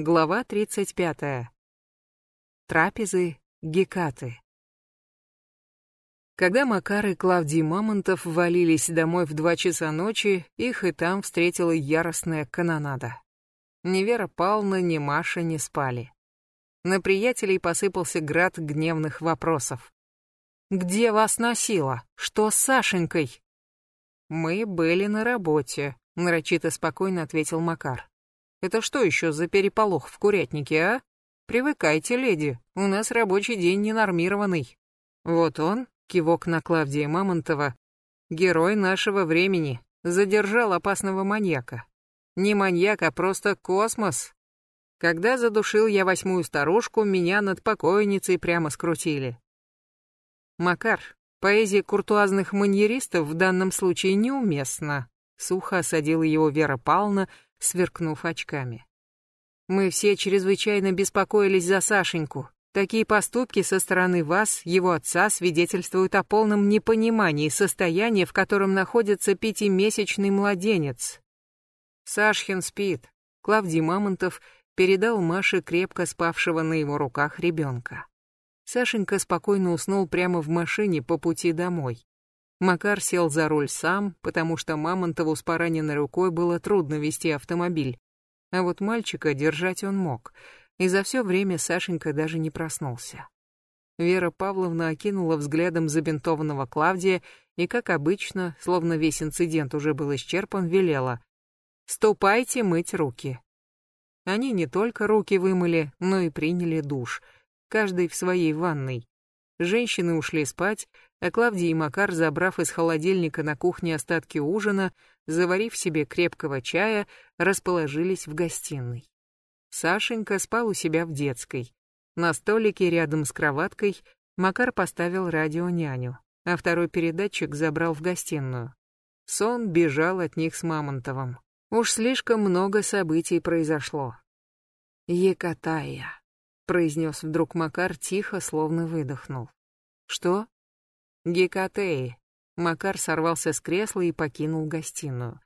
Глава 35. Трапезы Гекаты. Когда Макар и Клавдий Мамонтов валились домой в два часа ночи, их и там встретила яростная канонада. Ни Вера Павловна, ни Маша не спали. На приятелей посыпался град гневных вопросов. «Где вас носило? Что с Сашенькой?» «Мы были на работе», — нарочито спокойно ответил Макар. Это что еще за переполох в курятнике, а? Привыкайте, леди, у нас рабочий день ненормированный. Вот он, кивок на Клавдия Мамонтова, герой нашего времени, задержал опасного маньяка. Не маньяк, а просто космос. Когда задушил я восьмую старушку, меня над покойницей прямо скрутили. Макар, поэзия куртуазных маньеристов в данном случае неуместна. Сухо осадила его Вера Павловна, сверкнув очками. Мы все чрезвычайно беспокоились за Сашеньку. Такие поступки со стороны вас, его отца, свидетельствуют о полном непонимании состояния, в котором находится пятимесячный младенец. Сашхин спит. Клавдий Мамонтов передал Маше крепко спавшего на его руках ребенка. Сашенька спокойно уснул прямо в машине по пути домой. Макар сел за руль сам, потому что Мамонтову с пораненной рукой было трудно вести автомобиль. А вот мальчика держать он мог, и за все время Сашенька даже не проснулся. Вера Павловна окинула взглядом забинтованного Клавдия и, как обычно, словно весь инцидент уже был исчерпан, велела «Ступайте мыть руки». Они не только руки вымыли, но и приняли душ, каждый в своей ванной. Женщины ушли спать, а Клавдия и Макар, забрав из холодильника на кухне остатки ужина, заварив себе крепкого чая, расположились в гостиной. Сашенька спал у себя в детской. На столике рядом с кроваткой Макар поставил радионяню, а второй передатчик забрал в гостиную. Сон бежал от них с Мамонтовым. Уж слишком много событий произошло. «Екатая», — произнес вдруг Макар тихо, словно выдохнул. «Что?» Гекатеи. Макар сорвался с кресла и покинул гостиную.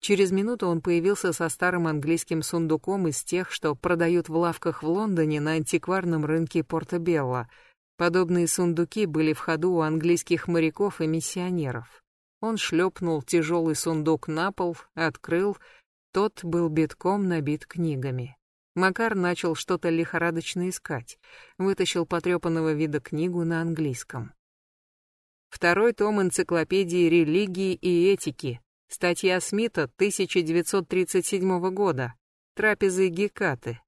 Через минуту он появился со старым английским сундуком из тех, что продают в лавках в Лондоне на антикварном рынке Порто-Белло. Подобные сундуки были в ходу у английских моряков и миссионеров. Он шлепнул тяжелый сундук на пол, открыл. Тот был битком набит книгами. Макар начал что-то лихорадочно искать. Вытащил потрепанного вида книгу на английском. Второй том энциклопедии религии и этики. Статья Смита 1937 года. Трапезы Гекаты.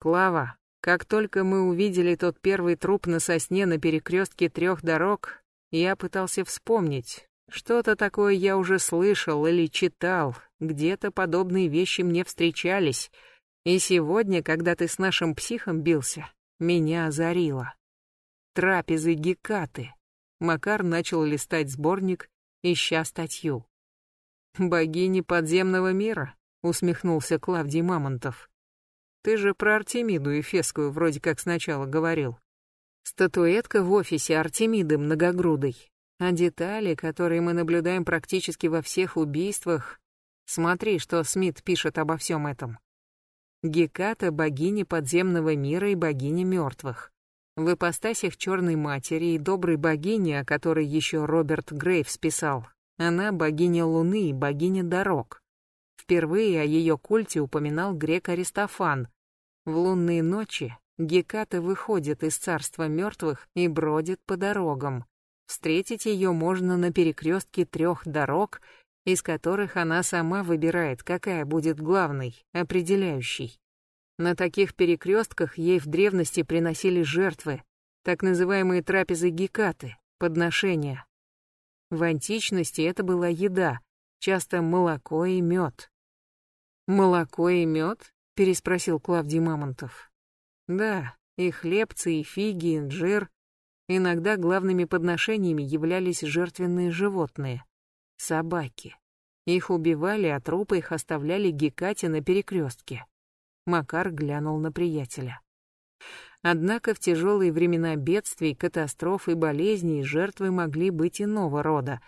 Клава, как только мы увидели тот первый труп на сосне на перекрестке трех дорог, я пытался вспомнить. Что-то такое я уже слышал или читал, где-то подобные вещи мне встречались. И сегодня, когда ты с нашим психом бился, меня озарило. Трапезы Гекаты. Макар начал листать сборник, ища статью. «Богини подземного мира», — усмехнулся Клавдий Мамонтов. «Ты же про Артемиду Эфесскую вроде как сначала говорил. Статуэтка в офисе Артемиды многогрудой, а детали, которые мы наблюдаем практически во всех убийствах... Смотри, что Смит пишет обо всем этом. Геката — богиня подземного мира и богиня мертвых в ипостасях Черной Матери и Доброй Богини, о которой еще Роберт Грейв списал. Она богиня Луны и богиня дорог. Впервые о ее культе упоминал грек Аристофан. В лунные ночи Геката выходит из царства мертвых и бродит по дорогам. Встретить ее можно на перекрестке трех дорог, из которых она сама выбирает, какая будет главной, определяющей. На таких перекрестках ей в древности приносили жертвы, так называемые трапезы гекаты, подношения. В античности это была еда, часто молоко и мед. «Молоко и мед?» — переспросил Клавдий Мамонтов. «Да, и хлебцы, и фиги, и инжир. Иногда главными подношениями являлись жертвенные животные — собаки. Их убивали, а трупы их оставляли Гекате на перекрестке. Макар глянул на приятеля. Однако в тяжелые времена бедствий, катастроф и болезней жертвы могли быть иного рода.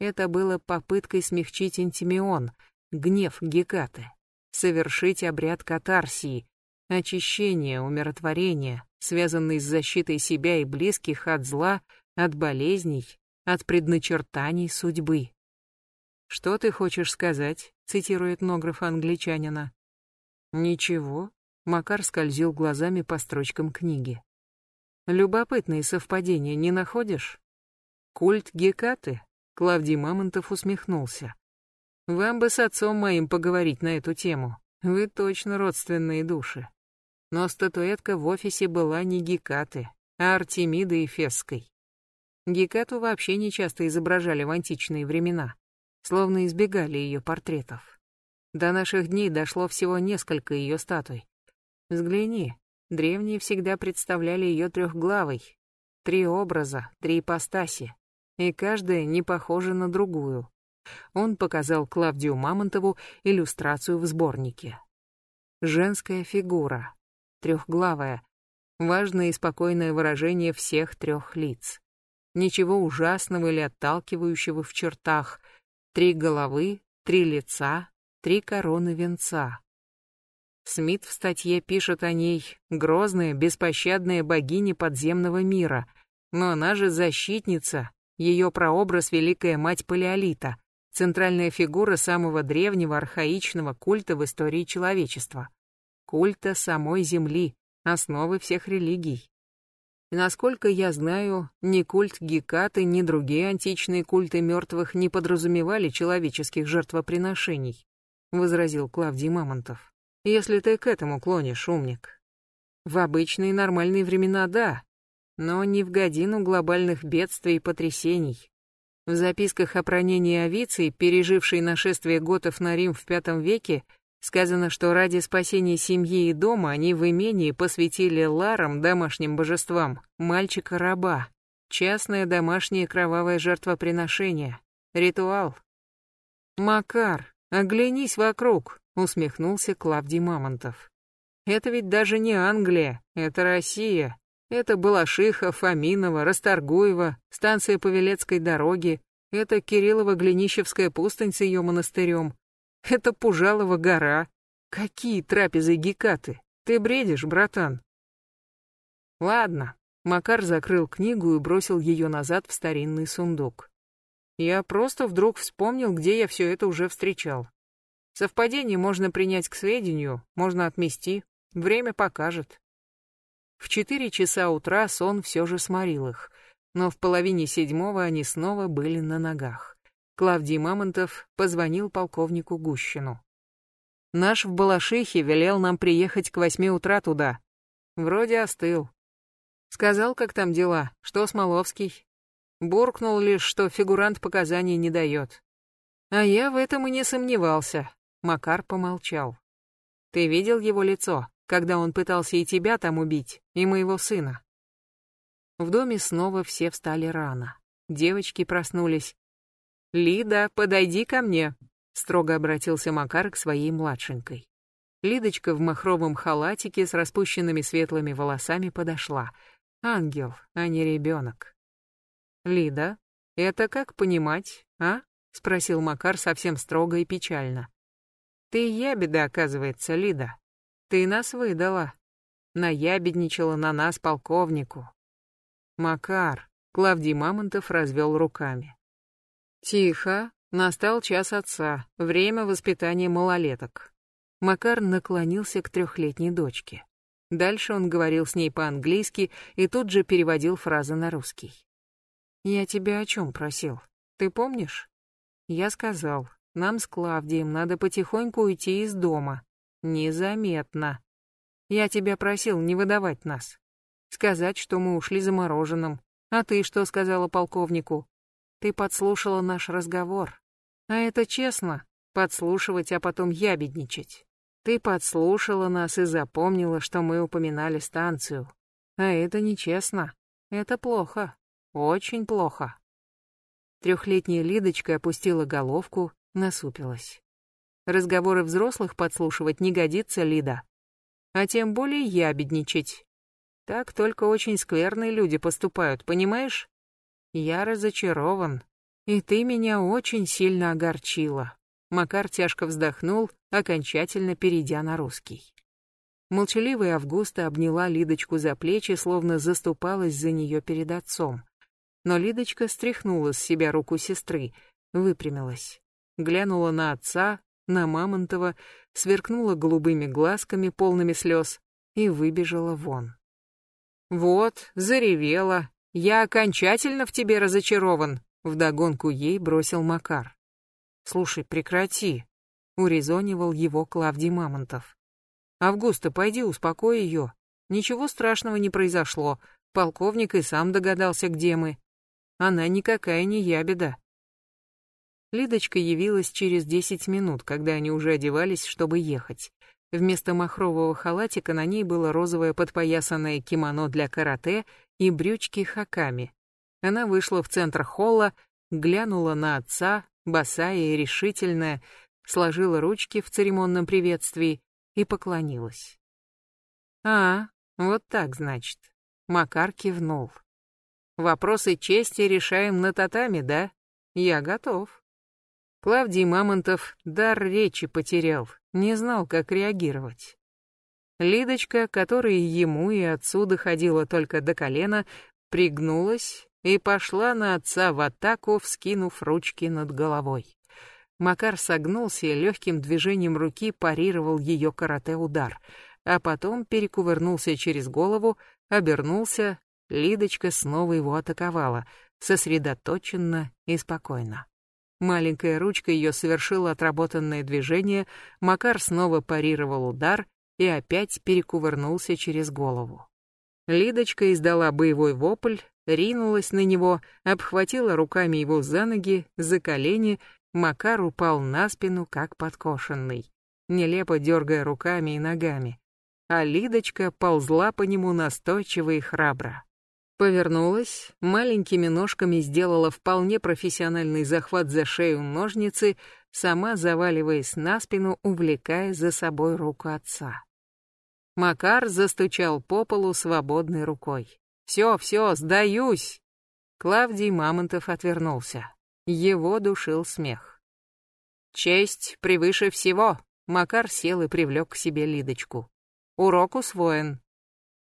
Это было попыткой смягчить интимион, гнев Гекаты, совершить обряд катарсии, очищение, умиротворение, связанный с защитой себя и близких от зла, от болезней, от предначертаний судьбы. «Что ты хочешь сказать?» — цитирует этнограф англичанина. «Ничего», — Макар скользил глазами по строчкам книги. «Любопытные совпадения не находишь?» «Культ Гекаты?» — Клавдий Мамонтов усмехнулся. «Вам бы с отцом моим поговорить на эту тему. Вы точно родственные души. Но статуэтка в офисе была не Гекаты, а Артемиды Эфесской. Гекату вообще не часто изображали в античные времена, словно избегали ее портретов. До наших дней дошло всего несколько ее статуй. Взгляни, древние всегда представляли ее трехглавой. Три образа, три ипостаси, и каждая не похожа на другую. Он показал Клавдию Мамонтову иллюстрацию в сборнике. Женская фигура, трехглавая, важное и спокойное выражение всех трех лиц. Ничего ужасного или отталкивающего в чертах. Три головы, три лица, три короны венца. Смит в статье пишет о ней «грозная, беспощадная богиня подземного мира», но она же защитница, ее прообраз Великая Мать Палеолита, центральная фигура самого древнего архаичного культа в истории человечества культа самой Земли, основы всех религий. Насколько я знаю, ни культ Гекаты, ни другие античные культы мертвых не подразумевали человеческих жертвоприношений, возразил Клавдий Мамонтов. Если ты к этому клонишь, умник. В обычные нормальные времена да, но не в годину глобальных бедствий и потрясений. В записках о пронении Авиции, пережившей нашествие готов на Рим в V веке, Сказано, что ради спасения семьи и дома они в имении посвятили ларам, домашним божествам, мальчика-раба. Частное домашнее кровавое жертвоприношение. Ритуал. «Макар, оглянись вокруг», — усмехнулся Клавдий Мамонтов. «Это ведь даже не Англия, это Россия. Это Балашиха, Фоминова, Расторгуева, станция Павелецкой дороги. Это Кириллово-Глинищевская пустынь с ее монастырем. Это Пужалова гора. Какие трапезы Гекаты? Ты бредишь, братан? Ладно. Макар закрыл книгу и бросил ее назад в старинный сундук. Я просто вдруг вспомнил, где я все это уже встречал. Совпадение можно принять к сведению, можно отмести. Время покажет. В четыре часа утра сон все же сморил их, но в половине седьмого они снова были на ногах. Клавдий Мамонтов позвонил полковнику Гущину. «Наш в Балашихе велел нам приехать к восьми утра туда. Вроде остыл. Сказал, как там дела, что Смоловский. Буркнул лишь, что фигурант показаний не дает. А я в этом и не сомневался. Макар помолчал. Ты видел его лицо, когда он пытался и тебя там убить, и моего сына? В доме снова все встали рано. Девочки проснулись, «Лида, подойди ко мне», — строго обратился Макар к своей младшенькой. Лидочка в махровом халатике с распущенными светлыми волосами подошла. Ангел, а не ребенок. «Лида, это как понимать, а?» — спросил Макар совсем строго и печально. «Ты ябеда, оказывается, Лида. Ты нас выдала. Наябедничала на нас полковнику». «Макар», — Клавдий Мамонтов развел руками. Тихо, настал час отца, время воспитания малолеток. Макар наклонился к трехлетней дочке. Дальше он говорил с ней по-английски и тут же переводил фразы на русский. «Я тебя о чем просил? Ты помнишь?» Я сказал, нам с Клавдием надо потихоньку уйти из дома. Незаметно. Я тебя просил не выдавать нас. Сказать, что мы ушли за мороженым. А ты что сказала полковнику? Ты подслушала наш разговор. А это честно, подслушивать, а потом ябедничать. Ты подслушала нас и запомнила, что мы упоминали станцию. А это нечестно. Это плохо. Очень плохо. Трехлетняя Лидочка опустила головку, насупилась. Разговоры взрослых подслушивать не годится, Лида. А тем более ябедничать. Так только очень скверные люди поступают, понимаешь? Я разочарован. И ты меня очень сильно огорчила. Макар тяжко вздохнул, окончательно перейдя на русский. Молчаливая Августа обняла Лидочку за плечи, словно заступалась за нее перед отцом. Но Лидочка стряхнула с себя руку сестры, выпрямилась, глянула на отца, на Мамонтова, сверкнула голубыми глазками, полными слез, и выбежала вон. «Вот, заревела. Я окончательно в тебе разочарован», — вдогонку ей бросил Макар. «Слушай, прекрати», — урезонивал его Клавдий Мамонтов. «Августа, пойди успокой ее. Ничего страшного не произошло. Полковник и сам догадался, где мы. Она никакая не ябеда». Лидочка явилась через десять минут, когда они уже одевались, чтобы ехать. Вместо махрового халатика на ней было розовое подпоясанное кимоно для карате и брючки хаками. Она вышла в центр холла, глянула на отца, босая и решительная, сложила ручки в церемонном приветствии и поклонилась. «А, вот так, значит». Макар кивнул. «Вопросы чести решаем на татами, да? Я готов». Клавдий Мамонтов дар речи потерял, не знал, как реагировать. Лидочка, которая ему и отцу доходила только до колена, пригнулась и пошла на отца в атаку, вскинув ручки над головой. Макар согнулся и легким движением руки парировал ее карате-удар, а потом перекувырнулся через голову, обернулся, Лидочка снова его атаковала, сосредоточенно и спокойно. Маленькая ручка ее совершила отработанное движение, Макар снова парировал удар и опять перекувырнулся через голову. Лидочка издала боевой вопль, ринулась на него, обхватила руками его за ноги, за колени, Макар упал на спину, как подкошенный, нелепо дергая руками и ногами. А Лидочка ползла по нему настойчиво и храбро. Повернулась, маленькими ножками сделала вполне профессиональный захват за шею ножницы, сама заваливаясь на спину, увлекая за собой руку отца. Макар застучал по полу свободной рукой. «Все, все, сдаюсь!» Клавдий Мамонтов отвернулся. Его душил смех. «Честь превыше всего!» Макар сел и привлек к себе Лидочку. «Урок усвоен.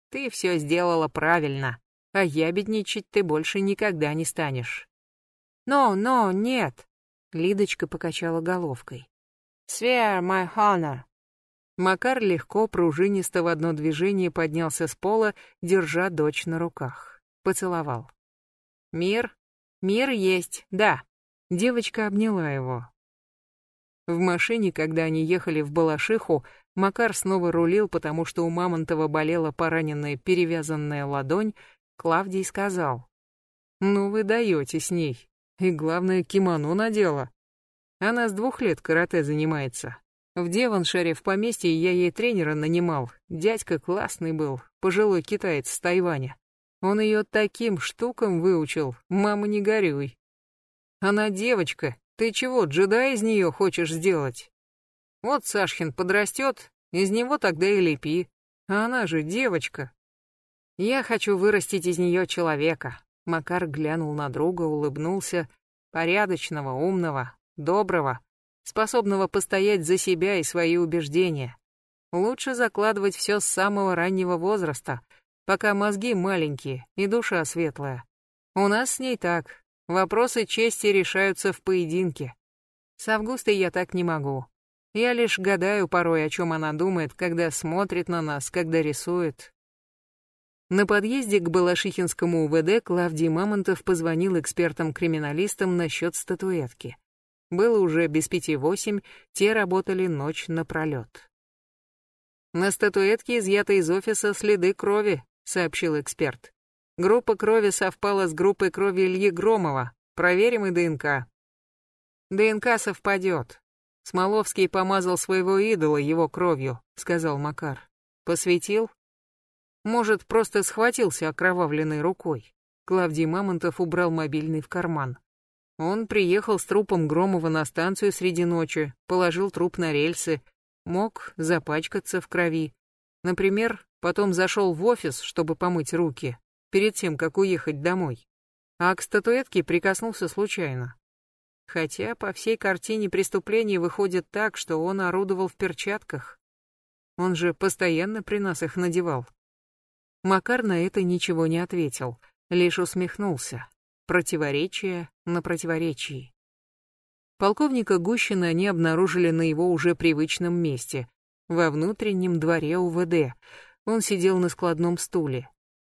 Ты все сделала правильно а ябедничать ты больше никогда не станешь. «Но, но, нет!» — Лидочка покачала головкой. «Swear my honor!» Макар легко, пружинисто в одно движение поднялся с пола, держа дочь на руках. Поцеловал. «Мир? Мир есть, да!» Девочка обняла его. В машине, когда они ехали в Балашиху, Макар снова рулил, потому что у Мамонтова болела пораненная перевязанная ладонь, Клавдий сказал. «Ну вы даете с ней. И главное, кимоно надела. Она с двух лет карате занимается. В Деваншире в поместье я ей тренера нанимал. Дядька классный был, пожилой китаец с Тайваня. Он ее таким штукам выучил, мама не горюй. Она девочка, ты чего, джедай из нее хочешь сделать? Вот Сашхин подрастет, из него тогда и лепи. А она же девочка. Я хочу вырастить из нее человека. Макар глянул на друга, улыбнулся. Порядочного, умного, доброго, способного постоять за себя и свои убеждения. Лучше закладывать все с самого раннего возраста, пока мозги маленькие и душа светлая. У нас с ней так. Вопросы чести решаются в поединке. С Августой я так не могу. Я лишь гадаю порой, о чем она думает, когда смотрит на нас, когда рисует, на подъезде к Балашихинскому УВД Клавдий Мамонтов позвонил экспертам-криминалистам насчет статуэтки. Было уже без пяти восемь, те работали ночь напролет. «На статуэтке изъято из офиса следы крови», — сообщил эксперт. «Группа крови совпала с группой крови Ильи Громова. Проверим и ДНК». «ДНК совпадет. Смоловский помазал своего идола его кровью», — сказал Макар. «Посветил?» Может, просто схватился окровавленной рукой. Клавдий Мамонтов убрал мобильный в карман. Он приехал с трупом Громова на станцию среди ночи, положил труп на рельсы, мог запачкаться в крови. Например, потом зашел в офис, чтобы помыть руки, перед тем, как уехать домой. А к статуэтке прикоснулся случайно. Хотя по всей картине преступления выходит так, что он орудовал в перчатках. Он же постоянно при нас их надевал. Макар на это ничего не ответил, лишь усмехнулся. Противоречие на противоречии. Полковника Гущина они обнаружили на его уже привычном месте, во внутреннем дворе УВД. Он сидел на складном стуле.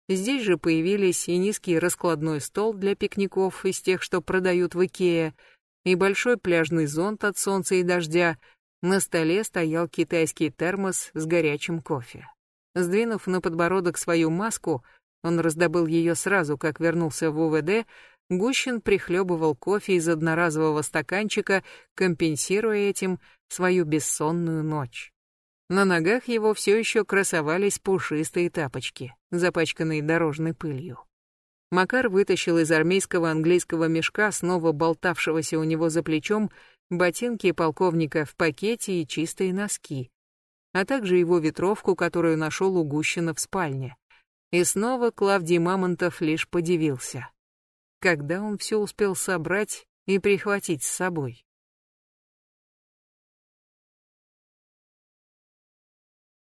Здесь же появились и низкий раскладной стол для пикников из тех, что продают в Икее, и большой пляжный зонт от солнца и дождя. На столе стоял китайский термос с горячим кофе. Сдвинув на подбородок свою маску, он раздобыл ее сразу, как вернулся в УВД. Гущин прихлебывал кофе из одноразового стаканчика, компенсируя этим свою бессонную ночь. На ногах его все еще красовались пушистые тапочки, запачканные дорожной пылью. Макар вытащил из армейского английского мешка, снова болтавшегося у него за плечом, ботинки полковника в пакете и чистые носки, а также его ветровку, которую нашел у Гущина в спальне. И снова Клавдий Мамонтов лишь подивился. Когда он все успел собрать и прихватить с собой?